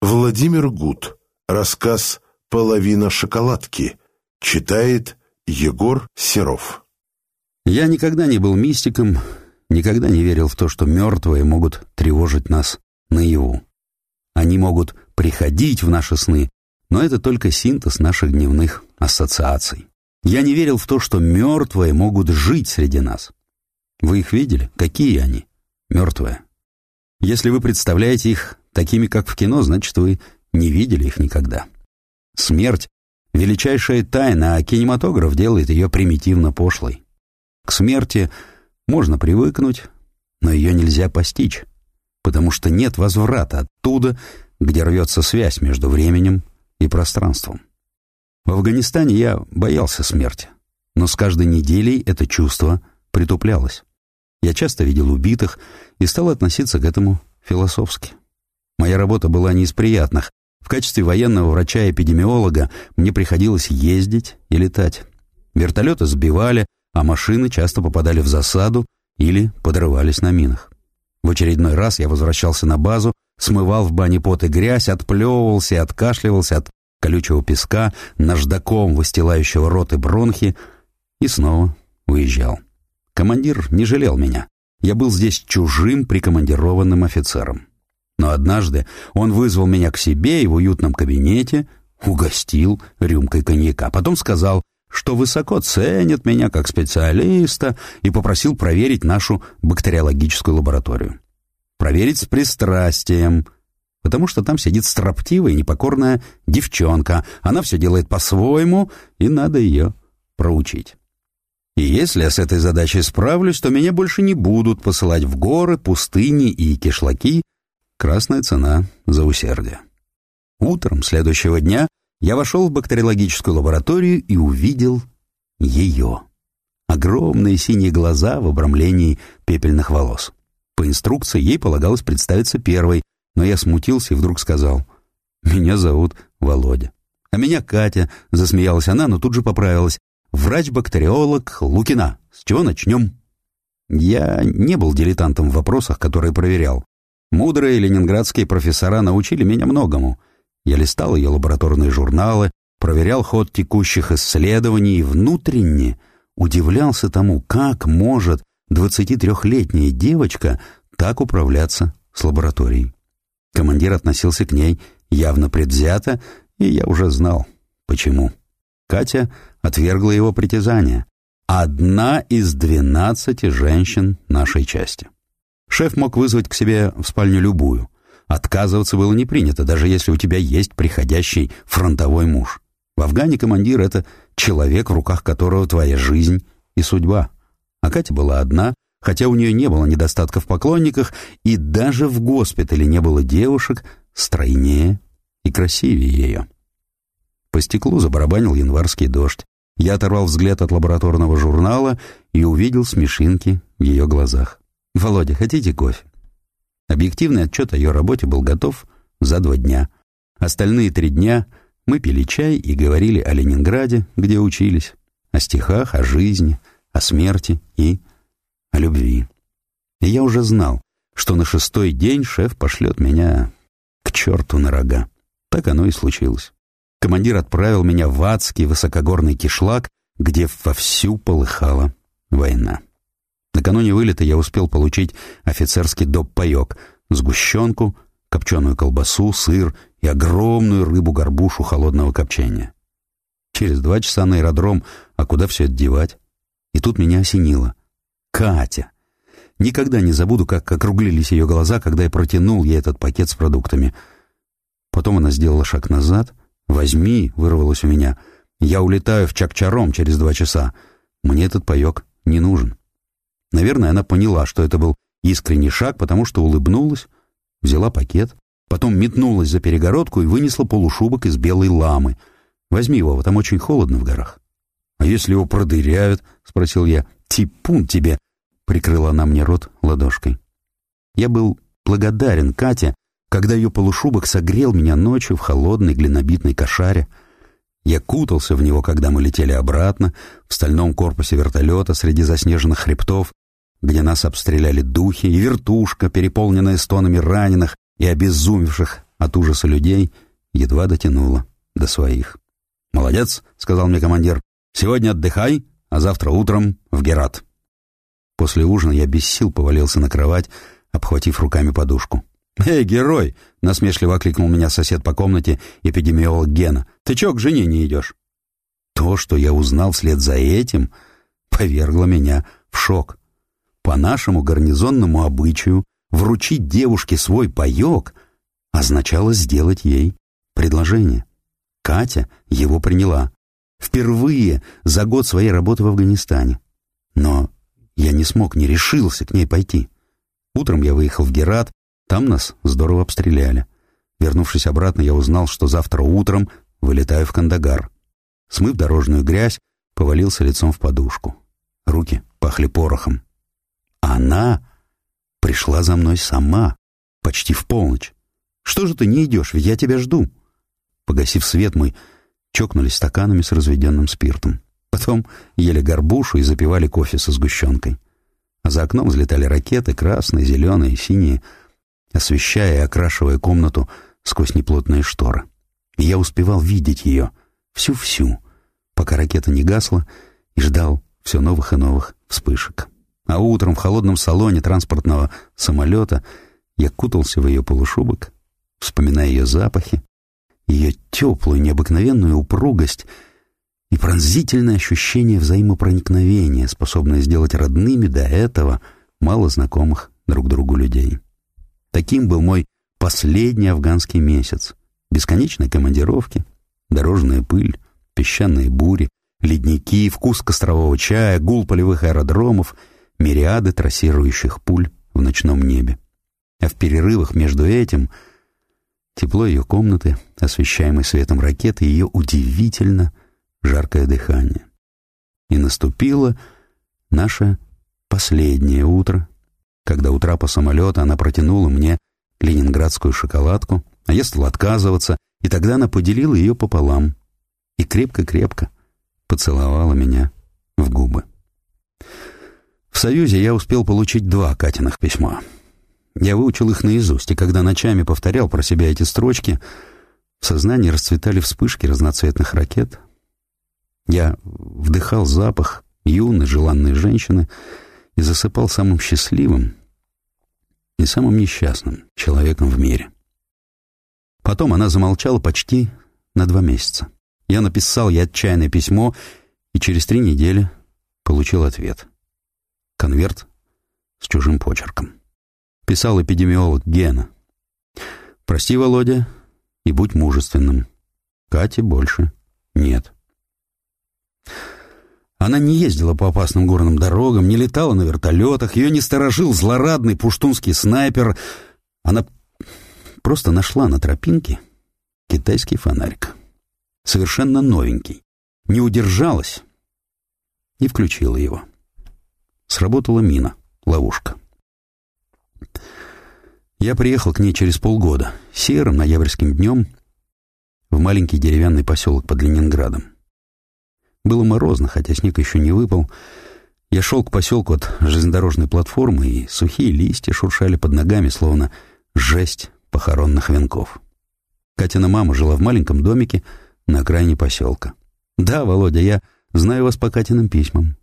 Владимир Гуд. Рассказ «Половина шоколадки». Читает Егор Серов. Я никогда не был мистиком, никогда не верил в то, что мертвые могут тревожить нас наяву. Они могут приходить в наши сны, но это только синтез наших дневных ассоциаций. Я не верил в то, что мертвые могут жить среди нас. Вы их видели? Какие они? Мертвые. Если вы представляете их такими, как в кино, значит, вы не видели их никогда. Смерть — величайшая тайна, а кинематограф делает ее примитивно пошлой. К смерти можно привыкнуть, но ее нельзя постичь, потому что нет возврата оттуда, где рвется связь между временем и пространством. В Афганистане я боялся смерти, но с каждой неделей это чувство притуплялось. Я часто видел убитых и стал относиться к этому философски. Моя работа была не из приятных. В качестве военного врача-эпидемиолога мне приходилось ездить и летать. Вертолеты сбивали, а машины часто попадали в засаду или подрывались на минах. В очередной раз я возвращался на базу, смывал в бане пот и грязь, отплевывался и откашливался от колючего песка, наждаком выстилающего рот и бронхи, и снова уезжал. Командир не жалел меня. Я был здесь чужим прикомандированным офицером. Но однажды он вызвал меня к себе и в уютном кабинете угостил рюмкой коньяка. Потом сказал, что высоко ценит меня как специалиста и попросил проверить нашу бактериологическую лабораторию. Проверить с пристрастием – потому что там сидит строптивая и непокорная девчонка. Она все делает по-своему, и надо ее проучить. И если я с этой задачей справлюсь, то меня больше не будут посылать в горы, пустыни и кишлаки. Красная цена за усердие. Утром следующего дня я вошел в бактериологическую лабораторию и увидел ее. Огромные синие глаза в обрамлении пепельных волос. По инструкции ей полагалось представиться первой, но я смутился и вдруг сказал, «Меня зовут Володя». «А меня Катя», — засмеялась она, но тут же поправилась. «Врач-бактериолог Лукина. С чего начнем?» Я не был дилетантом в вопросах, которые проверял. Мудрые ленинградские профессора научили меня многому. Я листал ее лабораторные журналы, проверял ход текущих исследований и внутренне удивлялся тому, как может 23-летняя девочка так управляться с лабораторией. Командир относился к ней явно предвзято, и я уже знал, почему. Катя отвергла его притязания. Одна из двенадцати женщин нашей части. Шеф мог вызвать к себе в спальню любую. Отказываться было не принято, даже если у тебя есть приходящий фронтовой муж. В Афгане командир — это человек, в руках которого твоя жизнь и судьба. А Катя была одна, хотя у нее не было недостатка в поклонниках, и даже в госпитале не было девушек стройнее и красивее ее. По стеклу забарабанил январский дождь. Я оторвал взгляд от лабораторного журнала и увидел смешинки в ее глазах. «Володя, хотите кофе?» Объективный отчет о ее работе был готов за два дня. Остальные три дня мы пили чай и говорили о Ленинграде, где учились, о стихах, о жизни, о смерти и о любви. И я уже знал, что на шестой день шеф пошлет меня к черту на рога. Так оно и случилось. Командир отправил меня в адский высокогорный кишлак, где вовсю полыхала война. Накануне вылета я успел получить офицерский доп-паек, сгущенку, копченую колбасу, сыр и огромную рыбу-горбушу холодного копчения. Через два часа на аэродром, а куда все это девать? И тут меня осенило. Катя. Никогда не забуду, как округлились ее глаза, когда я протянул ей этот пакет с продуктами. Потом она сделала шаг назад. «Возьми», — вырвалось у меня. «Я улетаю в Чакчаром через два часа. Мне этот паек не нужен». Наверное, она поняла, что это был искренний шаг, потому что улыбнулась, взяла пакет, потом метнулась за перегородку и вынесла полушубок из белой ламы. «Возьми его, там очень холодно в горах». «А если его продыряют?» — спросил я. «Типун тебе!» — прикрыла она мне рот ладошкой. Я был благодарен Кате, когда ее полушубок согрел меня ночью в холодной глинобитной кошаре. Я кутался в него, когда мы летели обратно, в стальном корпусе вертолета среди заснеженных хребтов, где нас обстреляли духи, и вертушка, переполненная стонами раненых и обезумевших от ужаса людей едва дотянула до своих. «Молодец», — сказал мне командир. «Сегодня отдыхай, а завтра утром в Герат». После ужина я без сил повалился на кровать, обхватив руками подушку. «Эй, герой!» — насмешливо окликнул меня сосед по комнате, эпидемиолог Гена. «Ты чё, к жене не идешь?» То, что я узнал вслед за этим, повергло меня в шок. По нашему гарнизонному обычаю вручить девушке свой паёк означало сделать ей предложение. Катя его приняла. Впервые за год своей работы в Афганистане. Но я не смог, не решился к ней пойти. Утром я выехал в Герат, там нас здорово обстреляли. Вернувшись обратно, я узнал, что завтра утром вылетаю в Кандагар. Смыв дорожную грязь, повалился лицом в подушку. Руки пахли порохом. Она пришла за мной сама, почти в полночь. «Что же ты не идешь, ведь я тебя жду?» Погасив свет, мы чокнулись стаканами с разведенным спиртом. Потом ели горбушу и запивали кофе со сгущенкой. А за окном взлетали ракеты, красные, зеленые, синие — освещая и окрашивая комнату сквозь неплотные шторы. Я успевал видеть ее, всю-всю, пока ракета не гасла, и ждал все новых и новых вспышек. А утром в холодном салоне транспортного самолета я кутался в ее полушубок, вспоминая ее запахи, ее теплую, необыкновенную упругость и пронзительное ощущение взаимопроникновения, способное сделать родными до этого мало знакомых друг другу людей. Таким был мой последний афганский месяц. Бесконечные командировки, дорожная пыль, песчаные бури, ледники, вкус кострового чая, гул полевых аэродромов, мириады трассирующих пуль в ночном небе. А в перерывах между этим тепло ее комнаты, освещаемой светом ракеты, ее удивительно жаркое дыхание. И наступило наше последнее утро когда у трапа самолета она протянула мне ленинградскую шоколадку, а я стал отказываться, и тогда она поделила ее пополам и крепко-крепко поцеловала меня в губы. В Союзе я успел получить два Катиных письма. Я выучил их наизусть, и когда ночами повторял про себя эти строчки, в сознании расцветали вспышки разноцветных ракет. Я вдыхал запах юной, желанной женщины и засыпал самым счастливым, и самым несчастным человеком в мире. Потом она замолчала почти на два месяца. Я написал ей отчаянное письмо и через три недели получил ответ. Конверт с чужим почерком. Писал эпидемиолог Гена. «Прости, Володя, и будь мужественным. Кати больше нет». Она не ездила по опасным горным дорогам, не летала на вертолетах, ее не сторожил злорадный пуштунский снайпер. Она просто нашла на тропинке китайский фонарик. Совершенно новенький. Не удержалась и включила его. Сработала мина, ловушка. Я приехал к ней через полгода, серым ноябрьским днем, в маленький деревянный поселок под Ленинградом. Было морозно, хотя снег еще не выпал. Я шел к поселку от железнодорожной платформы, и сухие листья шуршали под ногами, словно жесть похоронных венков. Катина мама жила в маленьком домике на окраине поселка. «Да, Володя, я знаю вас по Катиным письмам».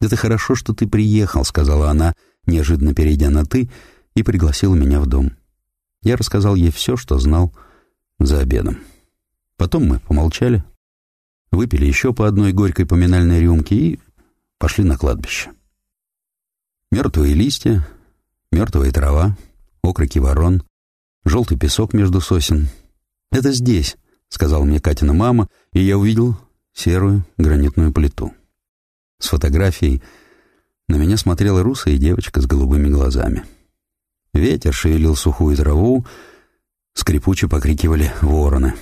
«Это хорошо, что ты приехал», — сказала она, неожиданно перейдя на «ты», и пригласила меня в дом. Я рассказал ей все, что знал за обедом. Потом мы помолчали, выпили еще по одной горькой поминальной рюмке и пошли на кладбище. Мертвые листья, мертвая трава, окрики ворон, желтый песок между сосен. «Это здесь», — сказала мне Катина мама, и я увидел серую гранитную плиту. С фотографией на меня смотрела русая девочка с голубыми глазами. Ветер шевелил сухую траву, скрипуче покрикивали вороны.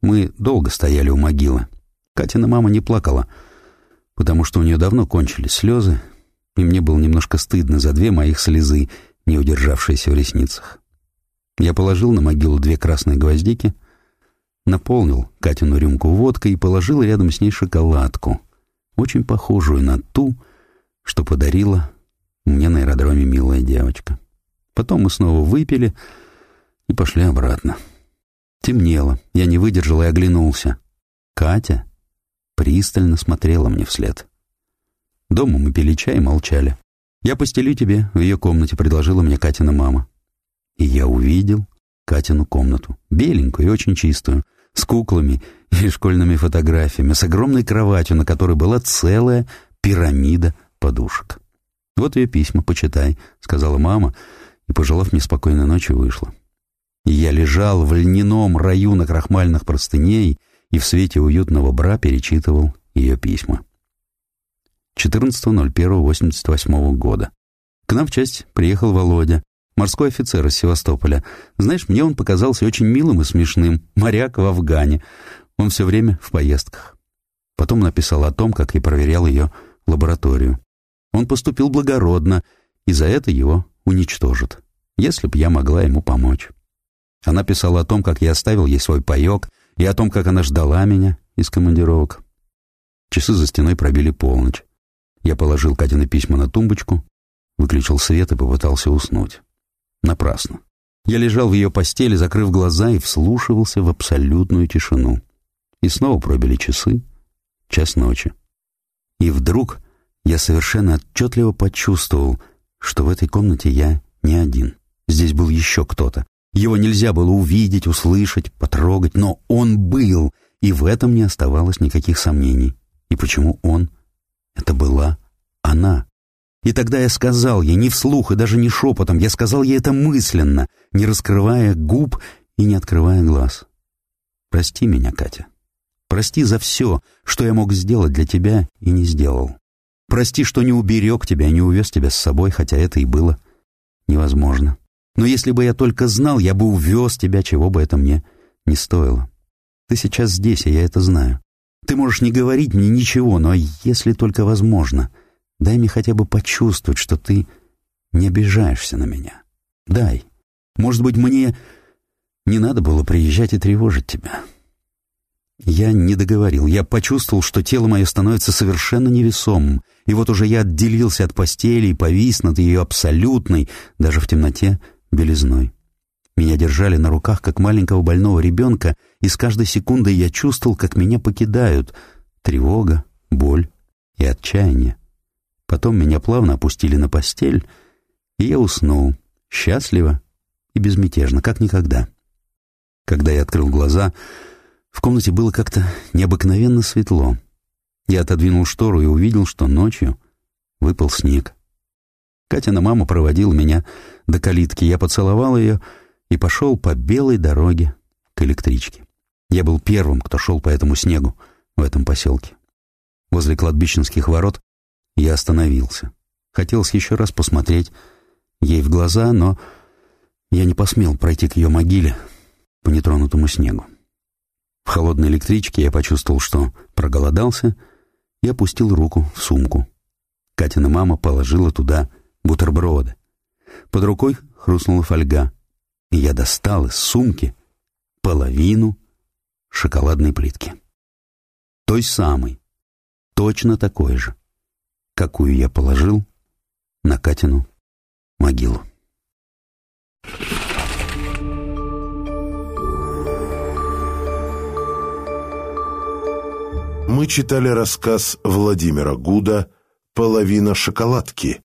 Мы долго стояли у могилы. Катина мама не плакала, потому что у нее давно кончились слезы, и мне было немножко стыдно за две моих слезы, не удержавшиеся в ресницах. Я положил на могилу две красные гвоздики, наполнил Катину рюмку водкой и положил рядом с ней шоколадку, очень похожую на ту, что подарила мне на аэродроме милая девочка. Потом мы снова выпили и пошли обратно Темнело. Я не выдержал и оглянулся. Катя пристально смотрела мне вслед. Дома мы пили чай и молчали. «Я постелю тебе в ее комнате», — предложила мне Катина мама. И я увидел Катину комнату, беленькую и очень чистую, с куклами и школьными фотографиями, с огромной кроватью, на которой была целая пирамида подушек. «Вот ее письма, почитай», — сказала мама, и, пожелав мне спокойной ночи, вышла. Я лежал в льняном раю на крахмальных простыней и в свете уютного бра перечитывал ее письма. 14.01.88 года. К нам в часть приехал Володя, морской офицер из Севастополя. Знаешь, мне он показался очень милым и смешным, моряк в Афгане. Он все время в поездках. Потом написал о том, как я проверял ее лабораторию. Он поступил благородно, и за это его уничтожат, если б я могла ему помочь. Она писала о том, как я оставил ей свой паек, и о том, как она ждала меня из командировок. Часы за стеной пробили полночь. Я положил Катины письма на тумбочку, выключил свет и попытался уснуть. Напрасно. Я лежал в ее постели, закрыв глаза и вслушивался в абсолютную тишину. И снова пробили часы, час ночи. И вдруг я совершенно отчетливо почувствовал, что в этой комнате я не один. Здесь был еще кто-то. Его нельзя было увидеть, услышать, потрогать, но он был, и в этом не оставалось никаких сомнений. И почему он? Это была она. И тогда я сказал ей, не вслух и даже не шепотом, я сказал ей это мысленно, не раскрывая губ и не открывая глаз. Прости меня, Катя. Прости за все, что я мог сделать для тебя и не сделал. Прости, что не уберег тебя не увез тебя с собой, хотя это и было невозможно. Но если бы я только знал, я бы увез тебя, чего бы это мне не стоило. Ты сейчас здесь, и я это знаю. Ты можешь не говорить мне ничего, но если только возможно, дай мне хотя бы почувствовать, что ты не обижаешься на меня. Дай. Может быть, мне не надо было приезжать и тревожить тебя. Я не договорил. Я почувствовал, что тело мое становится совершенно невесомым. И вот уже я отделился от постели и повис над ее абсолютной, даже в темноте, белизной. Меня держали на руках, как маленького больного ребенка, и с каждой секундой я чувствовал, как меня покидают тревога, боль и отчаяние. Потом меня плавно опустили на постель, и я уснул, счастливо и безмятежно, как никогда. Когда я открыл глаза, в комнате было как-то необыкновенно светло. Я отодвинул штору и увидел, что ночью выпал снег. Катина мама проводила меня до калитки. Я поцеловал ее и пошел по белой дороге к электричке. Я был первым, кто шел по этому снегу в этом поселке. Возле кладбищенских ворот я остановился. Хотелось еще раз посмотреть ей в глаза, но я не посмел пройти к ее могиле по нетронутому снегу. В холодной электричке я почувствовал, что проголодался, и опустил руку в сумку. Катина мама положила туда бутерброды. Под рукой хрустнула фольга, я достал из сумки половину шоколадной плитки. Той самой, точно такой же, какую я положил на Катину могилу. Мы читали рассказ Владимира Гуда «Половина шоколадки»,